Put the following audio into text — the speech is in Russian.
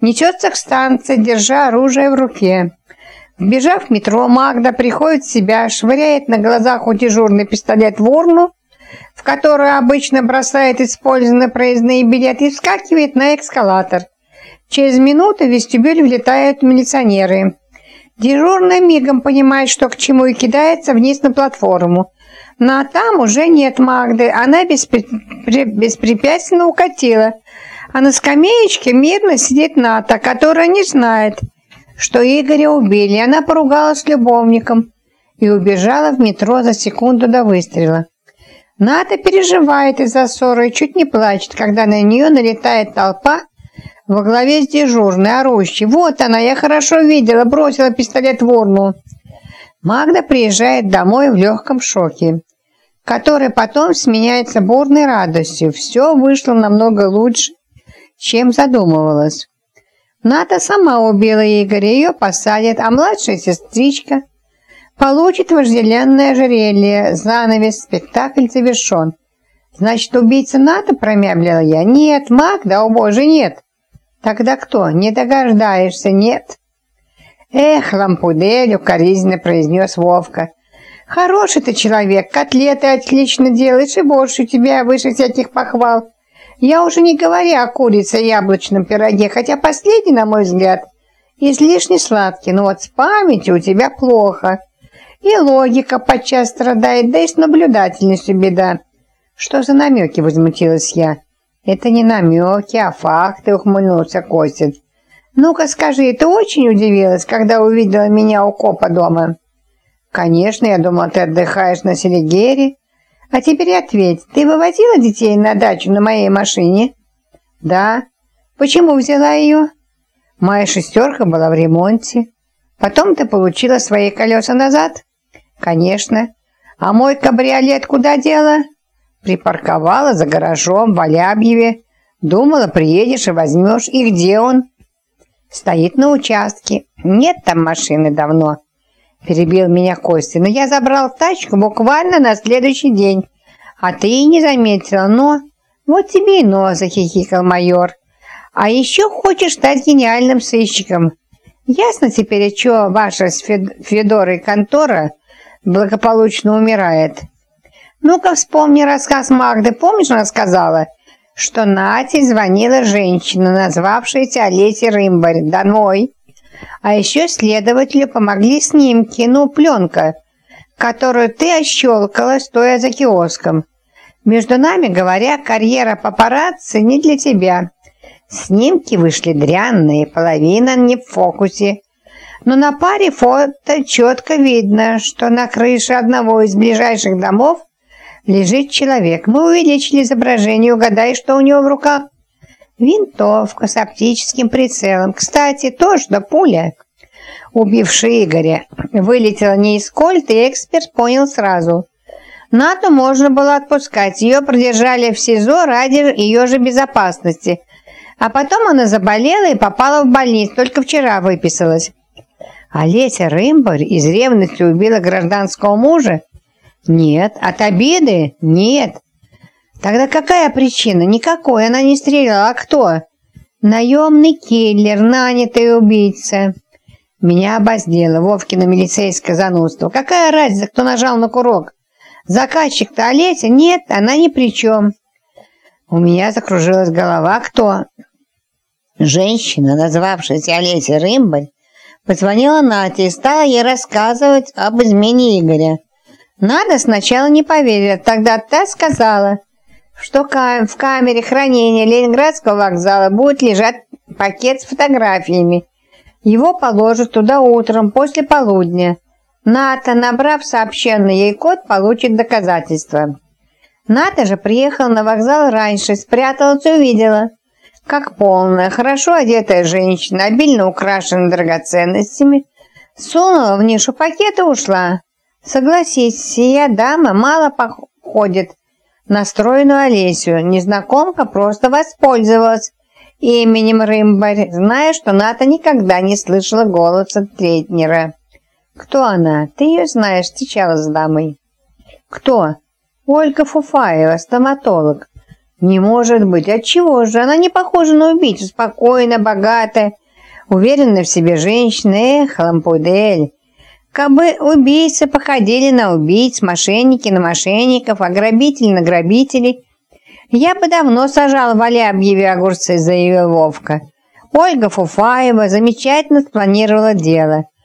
несется к станции, держа оружие в руке. Вбежав в метро, Магда приходит в себя, швыряет на глазах у дежурный пистолет в урну, в которую обычно бросает использованные проездные билеты, и вскакивает на эскалатор. Через минуту в вестибюль влетают милиционеры. Дежурный мигом понимает, что к чему, и кидается вниз на платформу. Но там уже нет Магды, она беспрепятственно укатила. А на скамеечке мирно сидит Ната, которая не знает, что Игоря убили. Она поругалась с любовником и убежала в метро за секунду до выстрела. Ната переживает из-за ссоры и чуть не плачет, когда на нее налетает толпа во главе с дежурной, орущей. «Вот она, я хорошо видела, бросила пистолет в урну». Магда приезжает домой в легком шоке, который потом сменяется бурной радостью. Все вышло намного лучше, чем задумывалось. Ната сама убила Игоря, ее посадят, а младшая сестричка получит вожделенное ожерелье, занавес, спектакль завершен. Значит, убийца Ната промямлила я? Нет, Магда, о боже, нет. Тогда кто? Не догождаешься, нет. «Эх, лампудель!» — укоризненно произнес Вовка. «Хороший ты человек, котлеты отлично делаешь, и больше у тебя выше всяких похвал. Я уже не говоря о курице яблочном пироге, хотя последний, на мой взгляд, излишне сладкий, но вот с памятью у тебя плохо. И логика подчас страдает, да и с наблюдательностью беда». «Что за намеки?» — возмутилась я. «Это не намеки, а факты», — ухмыльнулся Костин. «Ну-ка скажи, ты очень удивилась, когда увидела меня у копа дома?» «Конечно, я думала, ты отдыхаешь на Селигере. А теперь ответь, ты вывозила детей на дачу на моей машине?» «Да». «Почему взяла ее?» «Моя шестерка была в ремонте. Потом ты получила свои колеса назад?» «Конечно. А мой кабриолет куда дела?» «Припарковала за гаражом в Алябьеве. Думала, приедешь и возьмешь. И где он?» Стоит на участке. Нет там машины давно. Перебил меня Костя. Но я забрал тачку буквально на следующий день. А ты и не заметила, но... Вот тебе и но, захихикал майор. А еще хочешь стать гениальным сыщиком. Ясно теперь, что ваша с Федорой контора благополучно умирает. Ну-ка вспомни рассказ Магды. Помнишь, она сказала, что Нате звонила женщина, назвавшаяся Олеся Рымбарь, домой. А еще следователю помогли снимки, ну, пленка, которую ты ощелкала, стоя за киоском. Между нами говоря, карьера папарацци не для тебя. Снимки вышли дрянные, половина не в фокусе. Но на паре фото четко видно, что на крыше одного из ближайших домов лежит человек. Мы увеличили изображение, угадай, что у него в руках. Винтовка с оптическим прицелом. Кстати, тоже да пуля. Убивший Игоря вылетела не из кольта, и эксперт понял сразу. Нату можно было отпускать. Ее продержали в СИЗО ради ее же безопасности. А потом она заболела и попала в больницу. Только вчера выписалась. Олеся Рымбарь из ревности убила гражданского мужа? Нет. От обиды? Нет. Тогда какая причина? Никакой. Она не стреляла. А кто? Наемный киллер, нанятый убийца. Меня обоздело Вовкино милицейское занудство. Какая разница, кто нажал на курок? Заказчик-то Олеся? Нет, она ни при чем. У меня закружилась голова. Кто? Женщина, назвавшаяся Олеся Рымбаль, позвонила Нате и стала ей рассказывать об измене Игоря. Надо сначала не поверила, тогда та сказала, что в камере хранения Ленинградского вокзала будет лежать пакет с фотографиями. Его положат туда утром, после полудня. Ната, набрав сообщенный ей код, получит доказательства. Ната же приехала на вокзал раньше, спряталась и увидела, как полная, хорошо одетая женщина, обильно украшенная драгоценностями, сунула в нишу пакет и ушла. Согласись, сия дама мало походит на стройную Олесю. Незнакомка просто воспользовалась именем Рымбарь, зная, что Ната никогда не слышала голоса Третнера. «Кто она? Ты ее знаешь, встречалась с дамой». «Кто?» «Ольга Фуфаева, стоматолог. Не может быть. Отчего же? Она не похожа на убийцу. Спокойная, богатая, уверенная в себе женщина. Эх, лампудель. Кабы убийцы походили на убийц, мошенники на мошенников, а грабители на грабителей, я бы давно сажал в Алябьеве огурцы, заявил Вовка. Ольга Фуфаева замечательно спланировала дело –